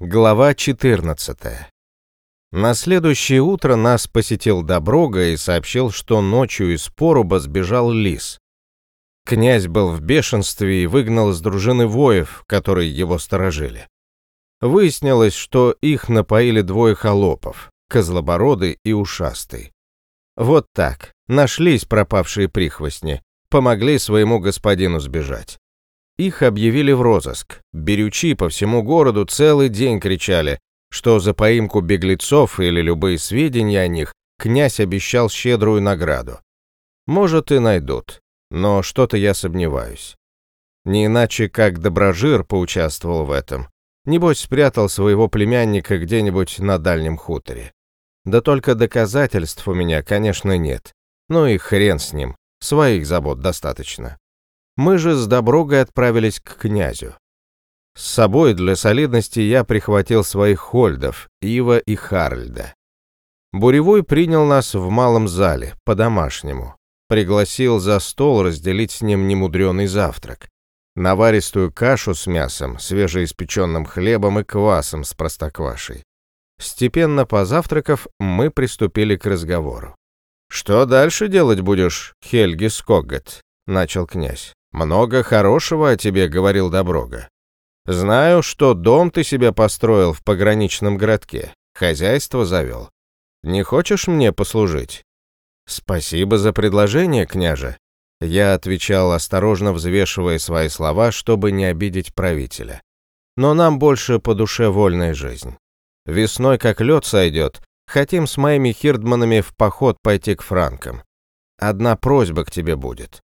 Глава 14. На следующее утро нас посетил Доброга и сообщил, что ночью из поруба сбежал лис. Князь был в бешенстве и выгнал из дружины воев, которые его сторожили. Выяснилось, что их напоили двое холопов, козлобородый и ушастый. Вот так, нашлись пропавшие прихвостни, помогли своему господину сбежать. Их объявили в розыск. Берючи по всему городу целый день кричали, что за поимку беглецов или любые сведения о них князь обещал щедрую награду. Может и найдут, но что-то я сомневаюсь. Не иначе, как Доброжир поучаствовал в этом. Небось, спрятал своего племянника где-нибудь на дальнем хуторе. Да только доказательств у меня, конечно, нет. Ну и хрен с ним, своих забот достаточно. Мы же с Доброгой отправились к князю. С собой для солидности я прихватил своих хольдов, Ива и Харльда. Буревой принял нас в малом зале, по-домашнему. Пригласил за стол разделить с ним немудреный завтрак. Наваристую кашу с мясом, свежеиспеченным хлебом и квасом с простоквашей. Степенно позавтракав, мы приступили к разговору. «Что дальше делать будешь, Хельги Скоггет?» — начал князь. Много хорошего о тебе говорил Доброга. Знаю, что дом ты себе построил в пограничном городке, хозяйство завел. Не хочешь мне послужить? Спасибо за предложение, княже. Я отвечал, осторожно взвешивая свои слова, чтобы не обидеть правителя. Но нам больше по душе вольная жизнь. Весной, как лед сойдет, хотим с моими хирдманами в поход пойти к франкам. Одна просьба к тебе будет.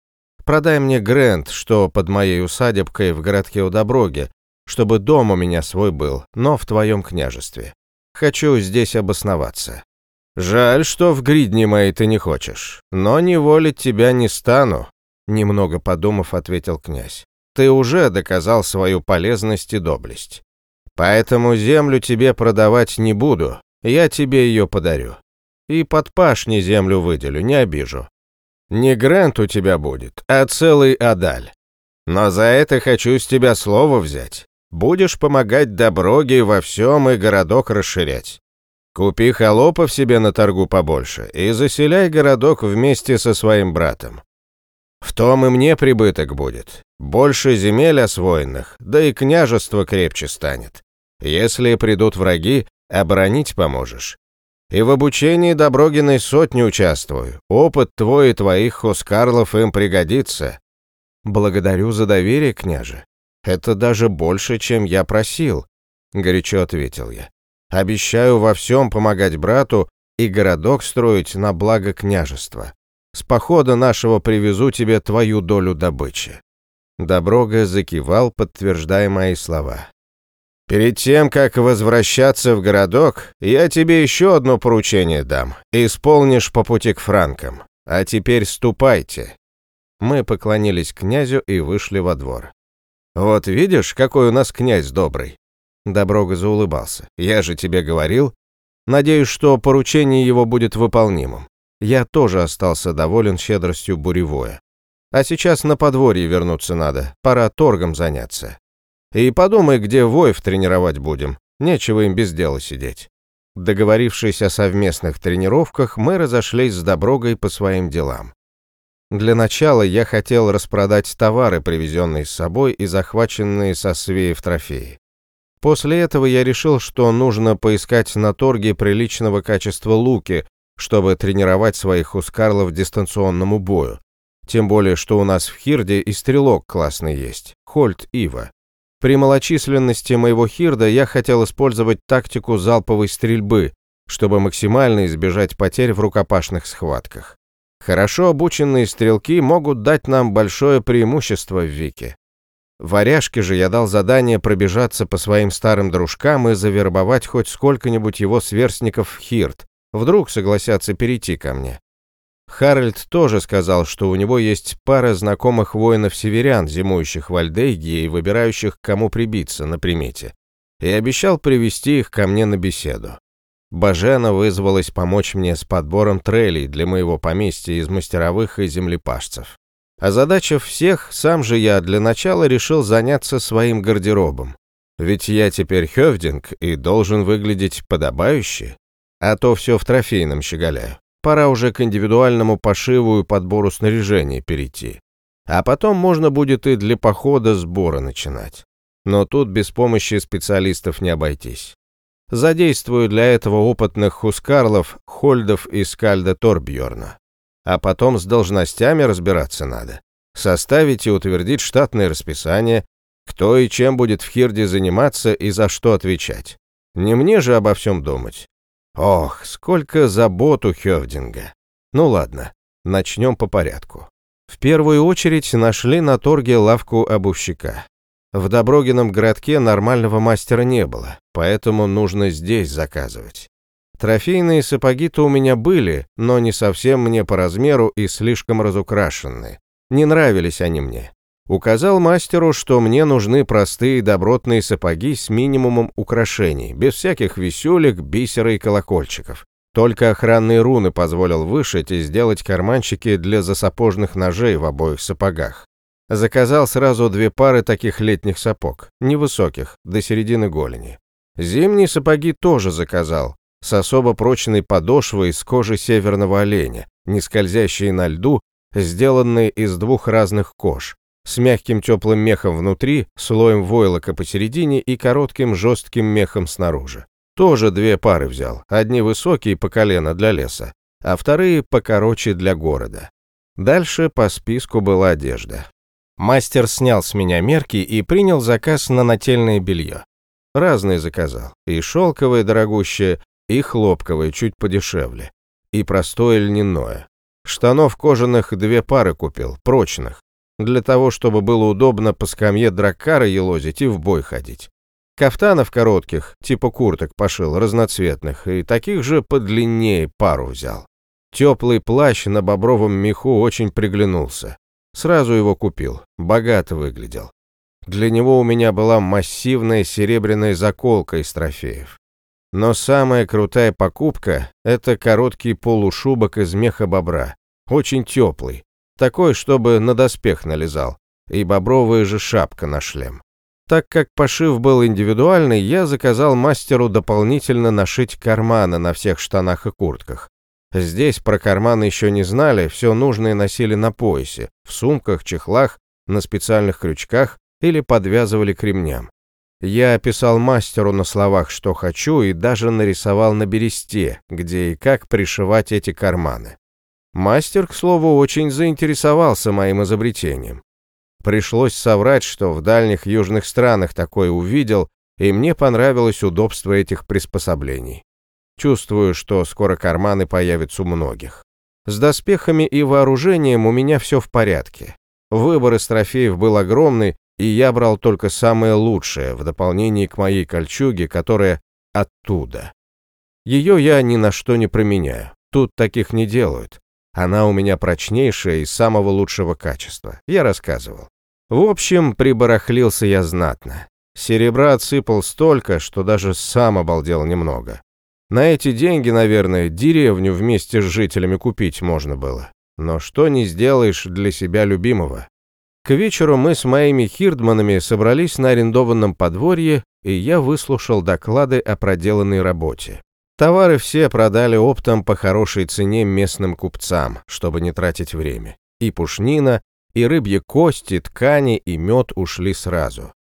Продай мне Грэнд, что под моей усадебкой в городке у Доброги, чтобы дом у меня свой был, но в твоем княжестве. Хочу здесь обосноваться. Жаль, что в гридне моей ты не хочешь, но не волить тебя не стану, немного подумав, ответил князь. Ты уже доказал свою полезность и доблесть. Поэтому землю тебе продавать не буду, я тебе ее подарю. И под пашни землю выделю, не обижу. Не Грант у тебя будет, а целый Адаль. Но за это хочу с тебя слово взять. Будешь помогать Доброге во всем и городок расширять. Купи холопов себе на торгу побольше и заселяй городок вместе со своим братом. В том и мне прибыток будет. Больше земель освоенных, да и княжество крепче станет. Если придут враги, оборонить поможешь. И в обучении Доброгиной сотни участвую. Опыт твой и твоих хоскарлов им пригодится. Благодарю за доверие, княже. Это даже больше, чем я просил, горячо ответил я. Обещаю во всем помогать брату и городок строить на благо княжества. С похода нашего привезу тебе твою долю добычи. Доброга закивал, подтверждая мои слова. Перед тем, как возвращаться в городок, я тебе еще одно поручение дам. Исполнишь по пути к франкам. А теперь ступайте». Мы поклонились князю и вышли во двор. «Вот видишь, какой у нас князь добрый». Доброга заулыбался. «Я же тебе говорил. Надеюсь, что поручение его будет выполнимым. Я тоже остался доволен щедростью буревое. А сейчас на подворье вернуться надо, пора торгом заняться. И подумай, где воев тренировать будем. Нечего им без дела сидеть. Договорившись о совместных тренировках, мы разошлись с Доброгой по своим делам. Для начала я хотел распродать товары, привезенные с собой и захваченные со свеев трофеи. После этого я решил, что нужно поискать на торге приличного качества луки, чтобы тренировать своих ускарлов дистанционному бою. Тем более, что у нас в Хирде и стрелок классный есть, Хольт Ива. При малочисленности моего хирда я хотел использовать тактику залповой стрельбы, чтобы максимально избежать потерь в рукопашных схватках. Хорошо обученные стрелки могут дать нам большое преимущество в Вике. Варяжке же я дал задание пробежаться по своим старым дружкам и завербовать хоть сколько-нибудь его сверстников в Хирд. Вдруг согласятся перейти ко мне. Харальд тоже сказал, что у него есть пара знакомых воинов-северян, зимующих в Альдейге и выбирающих, кому прибиться на примете, и обещал привести их ко мне на беседу. Бажена вызвалась помочь мне с подбором трелей для моего поместья из мастеровых и землепашцев. А задача всех, сам же я для начала решил заняться своим гардеробом. Ведь я теперь хёвдинг и должен выглядеть подобающе. А то все в трофейном щеголяю. Пора уже к индивидуальному пошиву и подбору снаряжения перейти. А потом можно будет и для похода сбора начинать. Но тут без помощи специалистов не обойтись. Задействую для этого опытных хускарлов, хольдов и скальда Торбьорна. А потом с должностями разбираться надо. Составить и утвердить штатное расписание, кто и чем будет в Хирде заниматься и за что отвечать. Не мне же обо всем думать. Ох, сколько забот у Хёвдинга. Ну ладно, начнем по порядку. В первую очередь нашли на торге лавку обувщика. В Доброгином городке нормального мастера не было, поэтому нужно здесь заказывать. Трофейные сапоги-то у меня были, но не совсем мне по размеру и слишком разукрашенные. Не нравились они мне. Указал мастеру, что мне нужны простые добротные сапоги с минимумом украшений, без всяких висюлек, бисера и колокольчиков. Только охранные руны позволил вышить и сделать карманчики для засапожных ножей в обоих сапогах. Заказал сразу две пары таких летних сапог, невысоких, до середины голени. Зимние сапоги тоже заказал, с особо прочной подошвой из кожи северного оленя, не скользящие на льду, сделанные из двух разных кож с мягким теплым мехом внутри, слоем войлока посередине и коротким жестким мехом снаружи. Тоже две пары взял, одни высокие по колено для леса, а вторые покороче для города. Дальше по списку была одежда. Мастер снял с меня мерки и принял заказ на нательное белье. Разные заказал, и шелковое дорогущее, и хлопковое чуть подешевле, и простое льняное. Штанов кожаных две пары купил, прочных, для того, чтобы было удобно по скамье драккара елозить и в бой ходить. Кафтанов коротких, типа курток, пошил, разноцветных, и таких же подлиннее пару взял. Теплый плащ на бобровом меху очень приглянулся. Сразу его купил, богато выглядел. Для него у меня была массивная серебряная заколка из трофеев. Но самая крутая покупка – это короткий полушубок из меха бобра, очень теплый, такой, чтобы на доспех налезал, и бобровая же шапка на шлем. Так как пошив был индивидуальный, я заказал мастеру дополнительно нашить карманы на всех штанах и куртках. Здесь про карманы еще не знали, все нужное носили на поясе, в сумках, чехлах, на специальных крючках или подвязывали к ремням. Я описал мастеру на словах, что хочу, и даже нарисовал на бересте, где и как пришивать эти карманы. Мастер, к слову, очень заинтересовался моим изобретением. Пришлось соврать, что в дальних южных странах такое увидел, и мне понравилось удобство этих приспособлений. Чувствую, что скоро карманы появятся у многих. С доспехами и вооружением у меня все в порядке. Выбор из трофеев был огромный, и я брал только самое лучшее в дополнение к моей кольчуге, которая оттуда. Ее я ни на что не променяю. Тут таких не делают. Она у меня прочнейшая и самого лучшего качества. Я рассказывал. В общем, прибарахлился я знатно. Серебра отсыпал столько, что даже сам обалдел немного. На эти деньги, наверное, деревню вместе с жителями купить можно было. Но что не сделаешь для себя любимого? К вечеру мы с моими хирдманами собрались на арендованном подворье, и я выслушал доклады о проделанной работе. Товары все продали оптом по хорошей цене местным купцам, чтобы не тратить время. И пушнина, и рыбьи кости, ткани и мед ушли сразу.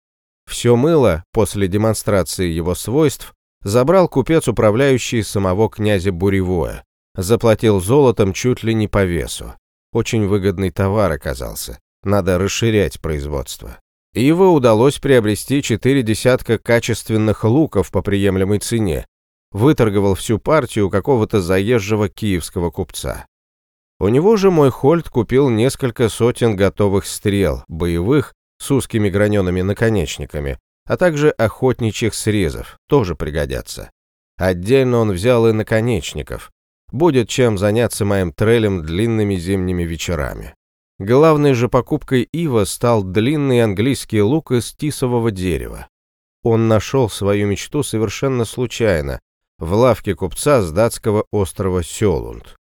Все мыло, после демонстрации его свойств, забрал купец, управляющий самого князя Буревое. Заплатил золотом чуть ли не по весу. Очень выгодный товар оказался. Надо расширять производство. Ива удалось приобрести четыре десятка качественных луков по приемлемой цене, выторговал всю партию какого-то заезжего киевского купца. У него же мой Хольт купил несколько сотен готовых стрел, боевых, с узкими гранеными наконечниками, а также охотничьих срезов, тоже пригодятся. Отдельно он взял и наконечников. Будет чем заняться моим трелем длинными зимними вечерами. Главной же покупкой Ива стал длинный английский лук из тисового дерева. Он нашел свою мечту совершенно случайно, в лавке купца с датского острова Сёлунд.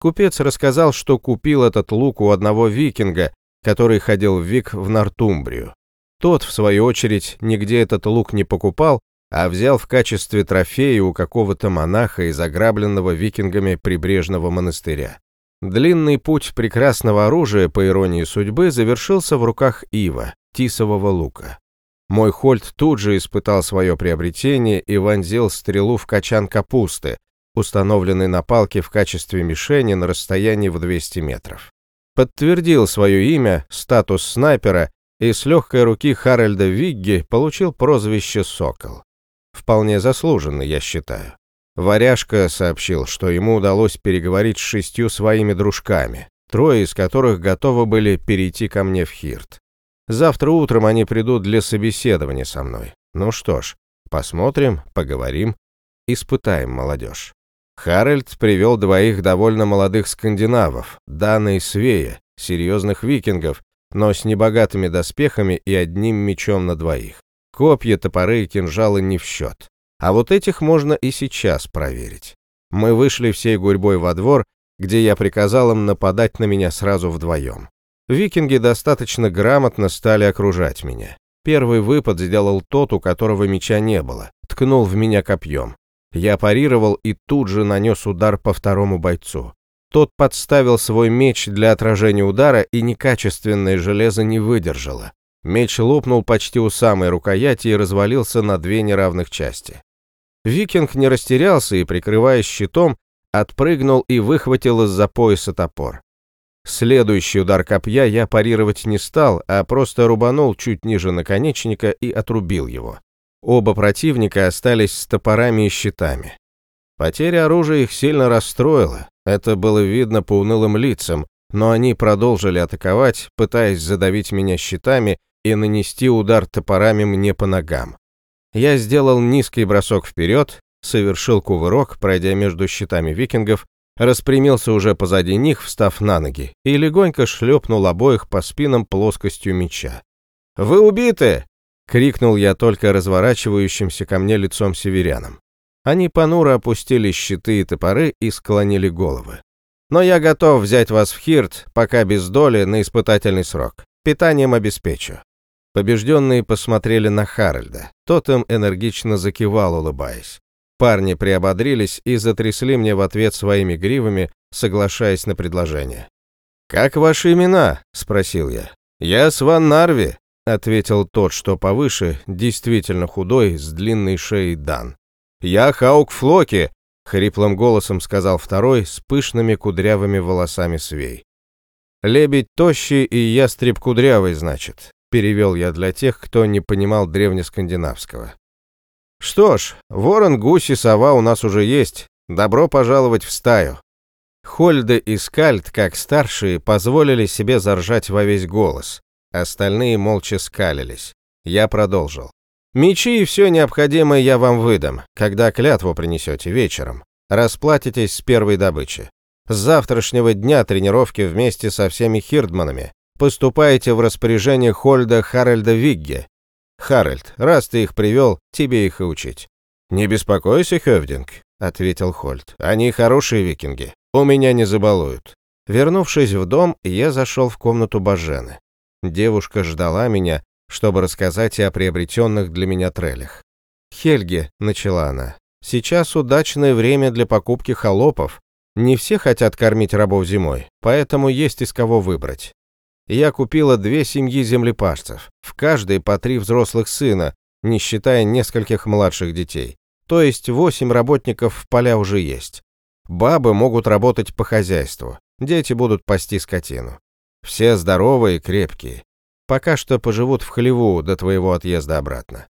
Купец рассказал, что купил этот лук у одного викинга, который ходил в Вик в Нортумбрию. Тот, в свою очередь, нигде этот лук не покупал, а взял в качестве трофея у какого-то монаха из ограбленного викингами прибрежного монастыря. Длинный путь прекрасного оружия, по иронии судьбы, завершился в руках Ива, тисового лука. Мой Хольт тут же испытал свое приобретение и вонзил стрелу в качан капусты, установленный на палке в качестве мишени на расстоянии в 200 метров. Подтвердил свое имя, статус снайпера и с легкой руки Харальда Вигги получил прозвище «Сокол». Вполне заслуженно, я считаю. Варяжка сообщил, что ему удалось переговорить с шестью своими дружками, трое из которых готовы были перейти ко мне в Хирт. Завтра утром они придут для собеседования со мной. Ну что ж, посмотрим, поговорим, испытаем молодежь. Харальд привел двоих довольно молодых скандинавов, Дана и Свея, серьезных викингов, но с небогатыми доспехами и одним мечом на двоих. Копья, топоры и кинжалы не в счет. А вот этих можно и сейчас проверить. Мы вышли всей гурьбой во двор, где я приказал им нападать на меня сразу вдвоем. Викинги достаточно грамотно стали окружать меня. Первый выпад сделал тот, у которого меча не было, ткнул в меня копьем. Я парировал и тут же нанес удар по второму бойцу. Тот подставил свой меч для отражения удара, и некачественное железо не выдержало. Меч лопнул почти у самой рукояти и развалился на две неравных части. Викинг не растерялся и, прикрываясь щитом, отпрыгнул и выхватил из-за пояса топор. Следующий удар копья я парировать не стал, а просто рубанул чуть ниже наконечника и отрубил его. Оба противника остались с топорами и щитами. Потеря оружия их сильно расстроила, это было видно по унылым лицам, но они продолжили атаковать, пытаясь задавить меня щитами и нанести удар топорами мне по ногам. Я сделал низкий бросок вперед, совершил кувырок, пройдя между щитами викингов, распрямился уже позади них, встав на ноги, и легонько шлепнул обоих по спинам плоскостью меча. «Вы убиты!» — крикнул я только разворачивающимся ко мне лицом северянам. Они понуро опустили щиты и топоры и склонили головы. «Но я готов взять вас в Хирт, пока без доли, на испытательный срок. Питанием обеспечу. Побежденные посмотрели на Харальда. Тот им энергично закивал, улыбаясь. Парни приободрились и затрясли мне в ответ своими гривами, соглашаясь на предложение. «Как ваши имена?» — спросил я. «Я Сван Нарви», — ответил тот, что повыше, действительно худой, с длинной шеей Дан. «Я Хаук Флоки», — хриплым голосом сказал второй, с пышными кудрявыми волосами свей. «Лебедь тощий и ястреб кудрявый, значит перевел я для тех, кто не понимал древнескандинавского. Что ж, ворон, гусь и сова у нас уже есть. Добро пожаловать в стаю. Хольде и Скальд, как старшие, позволили себе заржать во весь голос. Остальные молча скалились. Я продолжил. Мечи и все необходимое я вам выдам, когда клятву принесете вечером. Расплатитесь с первой добычи. С завтрашнего дня тренировки вместе со всеми хирдманами поступаете в распоряжение Хольда Харальда Вигге. Харальд, раз ты их привел, тебе их и учить. Не беспокойся, Хевдинг, ответил Хольд. Они хорошие викинги, у меня не забалуют. Вернувшись в дом, я зашел в комнату Бажены. Девушка ждала меня, чтобы рассказать о приобретенных для меня трелях. «Хельге», — начала она, — «сейчас удачное время для покупки холопов. Не все хотят кормить рабов зимой, поэтому есть из кого выбрать я купила две семьи землепашцев, в каждой по три взрослых сына, не считая нескольких младших детей. То есть восемь работников в поля уже есть. Бабы могут работать по хозяйству, дети будут пасти скотину. Все здоровые и крепкие. Пока что поживут в хлеву до твоего отъезда обратно.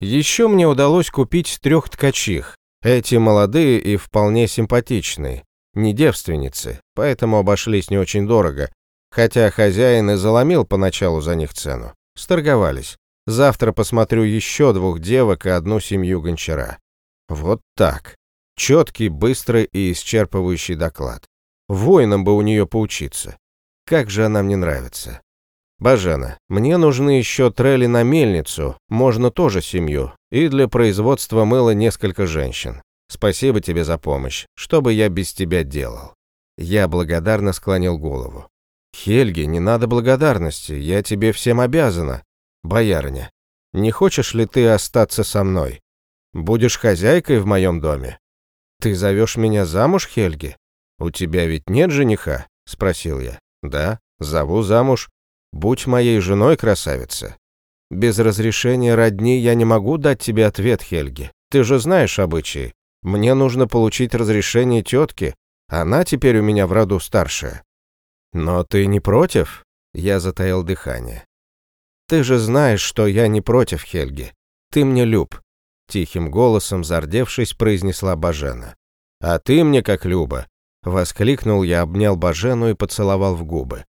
Еще мне удалось купить трех ткачих. Эти молодые и вполне симпатичные, не девственницы, поэтому обошлись не очень дорого, Хотя хозяин и заломил поначалу за них цену. Сторговались. Завтра посмотрю еще двух девок и одну семью гончара. Вот так. Четкий, быстрый и исчерпывающий доклад. Воинам бы у нее поучиться. Как же она мне нравится. Бажена, мне нужны еще трели на мельницу, можно тоже семью, и для производства мыла несколько женщин. Спасибо тебе за помощь. Что бы я без тебя делал? Я благодарно склонил голову. «Хельги, не надо благодарности, я тебе всем обязана. Боярня, не хочешь ли ты остаться со мной? Будешь хозяйкой в моем доме? Ты зовешь меня замуж, Хельги? У тебя ведь нет жениха? Спросил я. Да, зову замуж. Будь моей женой, красавица. Без разрешения родни я не могу дать тебе ответ, Хельги. Ты же знаешь обычаи. Мне нужно получить разрешение тетки. Она теперь у меня в роду старшая. Но ты не против? Я затаил дыхание. Ты же знаешь, что я не против, Хельги. Ты мне люб. Тихим голосом, зардевшись, произнесла Бажена. «А ты мне как Люба!» Воскликнул я, обнял Бажену и поцеловал в губы.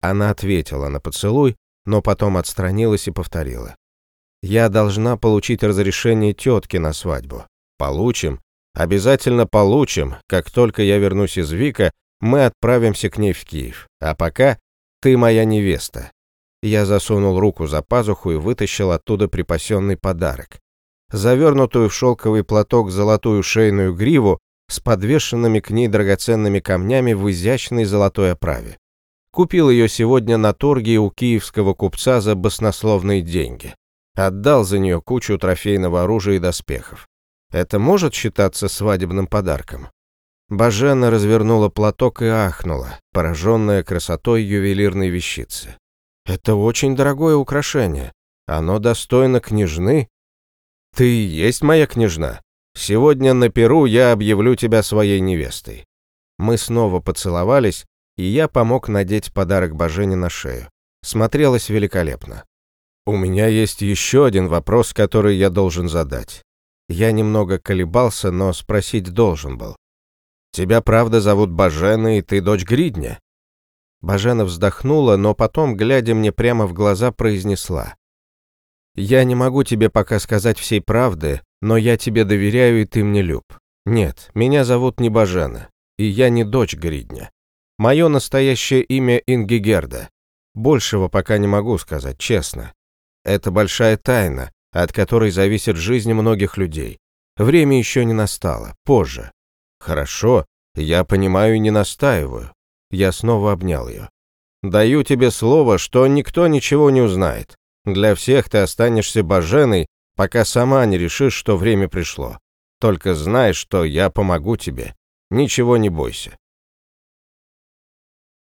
Она ответила на поцелуй, но потом отстранилась и повторила. «Я должна получить разрешение тетки на свадьбу. Получим. Обязательно получим. Как только я вернусь из Вика, мы отправимся к ней в Киев. А пока ты моя невеста». Я засунул руку за пазуху и вытащил оттуда припасенный подарок завернутую в шелковый платок золотую шейную гриву с подвешенными к ней драгоценными камнями в изящной золотой оправе. Купил ее сегодня на торге у киевского купца за баснословные деньги. Отдал за нее кучу трофейного оружия и доспехов. Это может считаться свадебным подарком? Бажена развернула платок и ахнула, пораженная красотой ювелирной вещицы. «Это очень дорогое украшение. Оно достойно княжны «Ты и есть моя княжна. Сегодня на Перу я объявлю тебя своей невестой». Мы снова поцеловались, и я помог надеть подарок Божене на шею. Смотрелось великолепно. У меня есть еще один вопрос, который я должен задать. Я немного колебался, но спросить должен был. «Тебя правда зовут Бажена, и ты дочь Гридня?» Бажена вздохнула, но потом, глядя мне прямо в глаза, произнесла. Я не могу тебе пока сказать всей правды, но я тебе доверяю, и ты мне люб. Нет, меня зовут не Бажена, и я не дочь Гридня. Мое настоящее имя Ингигерда. Большего пока не могу сказать, честно. Это большая тайна, от которой зависит жизнь многих людей. Время еще не настало, позже. Хорошо, я понимаю и не настаиваю. Я снова обнял ее. Даю тебе слово, что никто ничего не узнает. Для всех ты останешься боженой, пока сама не решишь, что время пришло. Только знай, что я помогу тебе. Ничего не бойся.